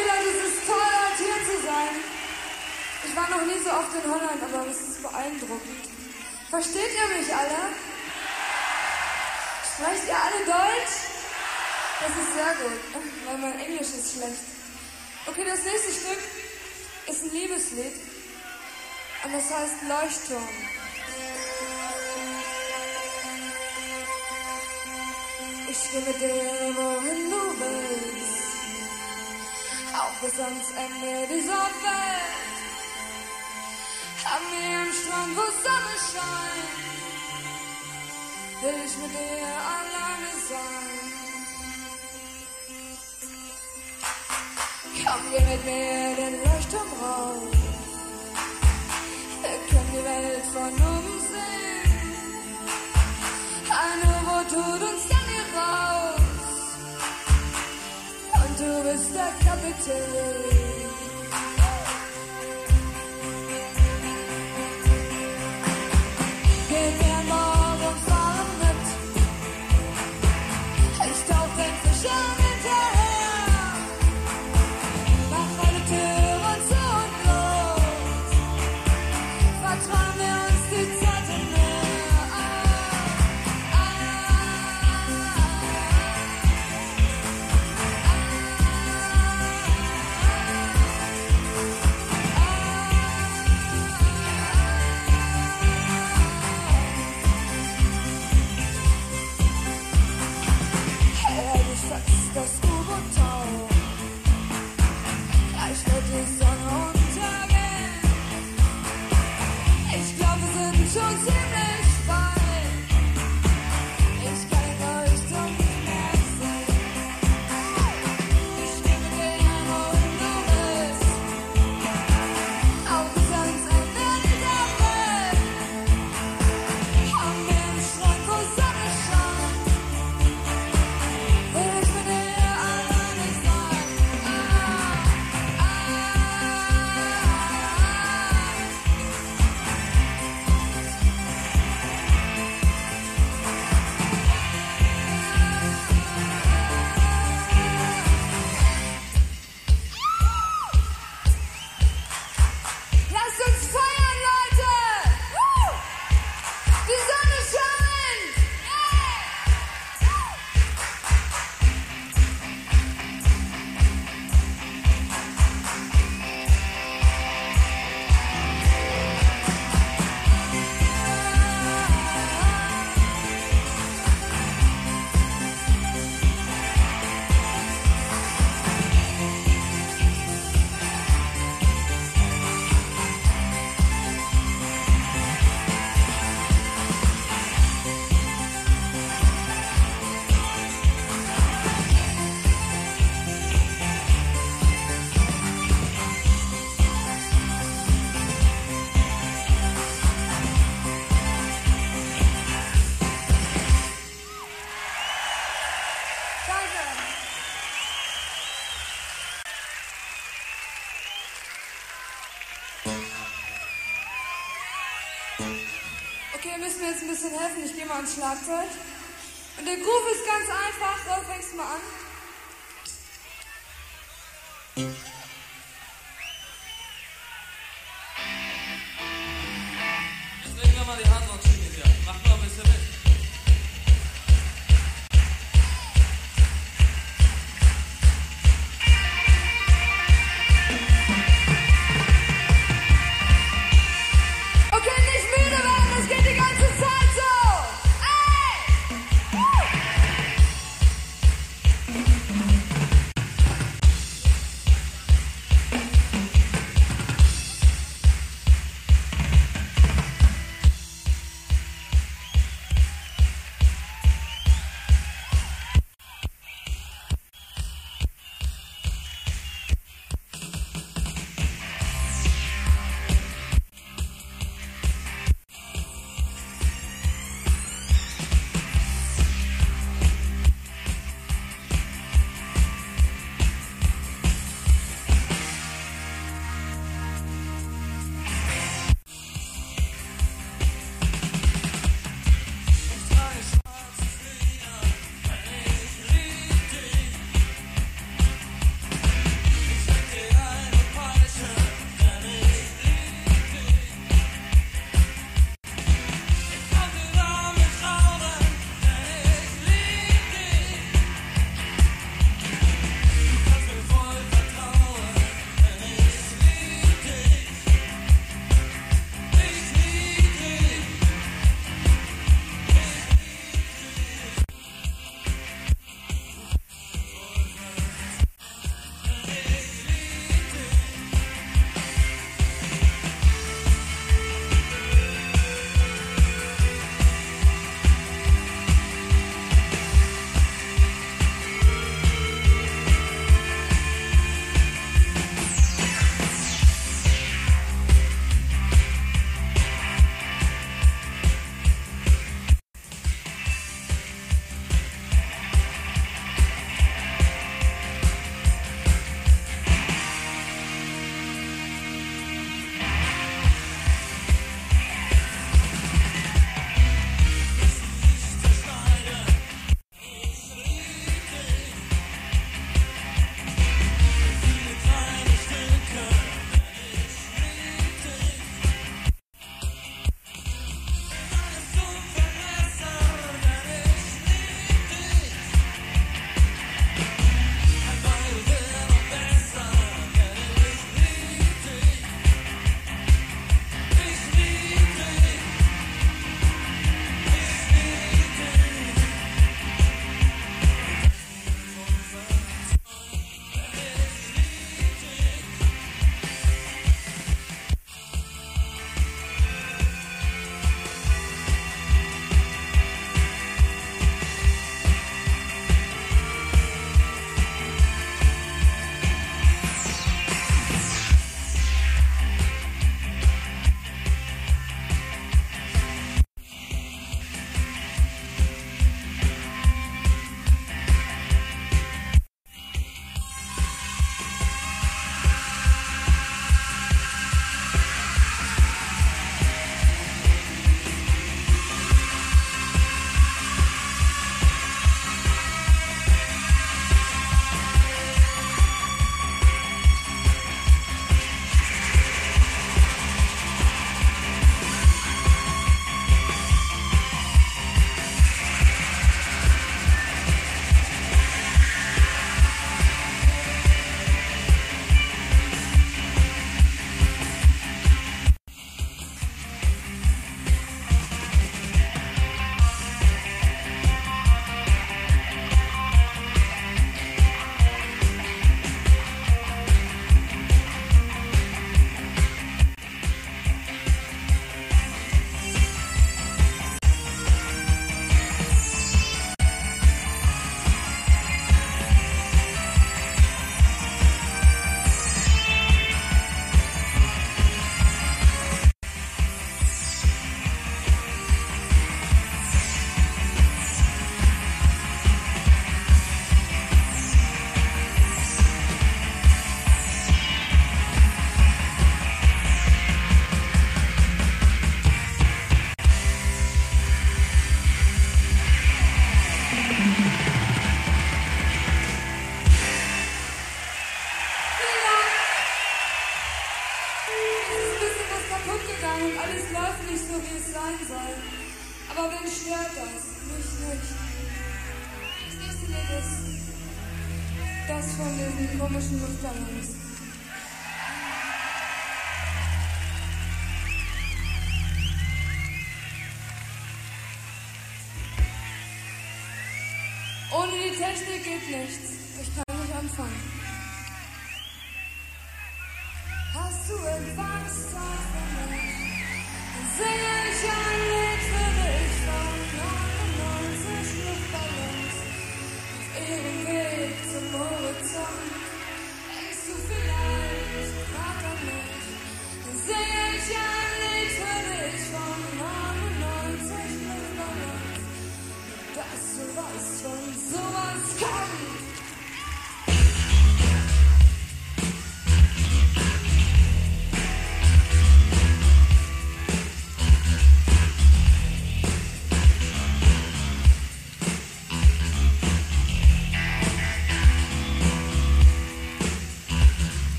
Leute, es ist toll, heute hier zu sein. Ich war noch nie so oft in Holland, aber es ist beeindruckend. Versteht ihr mich alle? Sprecht ihr alle Deutsch? Das ist sehr gut, weil mein Englisch ist schlecht. Okay, das nächste Stück ist ein Liebeslied und das heißt Leuchtturm. Ich mit dir, wohin du willst, bis ans Ende dieser Welt. Am Strand, wo Sonne scheint, will ich mit dir alleine sein. Komm, geh mit mir den Leuchtturm rauf. Wir können die Welt von oben sehen. Eine Uhr tut uns dann Und du dich Okay, müsst mir jetzt ein bisschen helfen. Ich gehe mal ans Schlagzeug. Und der Groove ist ganz einfach. Rolf, fängst mal an. Komischen Luftballons. Ohne die Technik geht nichts. Ich kann nicht anfangen. Hast du etwas für mich? Dann singe ich ein Lied für dich von 99 Luftballons auf ihrem Weg zum Horizont. Dann singe ich von 99 Luftballons, dass du weißt, von sowas kommt.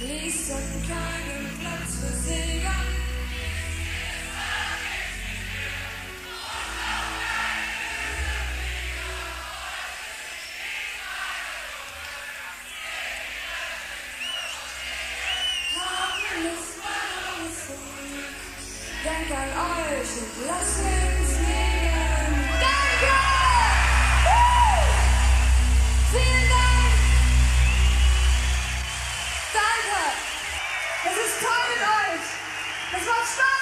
Ließen keinen Platz für vergessen. Denk an euch und lasst Es ist toll mit euch. Es macht Spaß.